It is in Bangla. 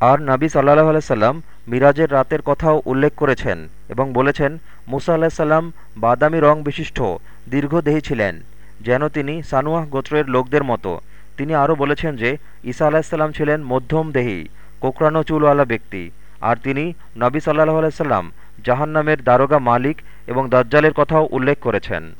আর নাবি সাল্লাহ আলাইসাল্লাম মিরাজের রাতের কথাও উল্লেখ করেছেন এবং বলেছেন, মুসা আলাহিসাল্লাম বাদামি রং বিশিষ্ট, দীর্ঘদেহী ছিলেন, যেন তিনি সানুয়াহ গোত্রের লোকদের মতো। তিনি আরও বলেছেন যে, ঈসা আলাহিসাল্লাম ছিলেন মধ্যম দেহী কোকরানো চুলওয়ালা ব্যক্তি। আর তিনি নবী সাল্লাহ আলাইসাল্লাম জাহান্নামের দারোগা মালিক এবং দাজ্জালের কথাও উল্লেখ করেছেন।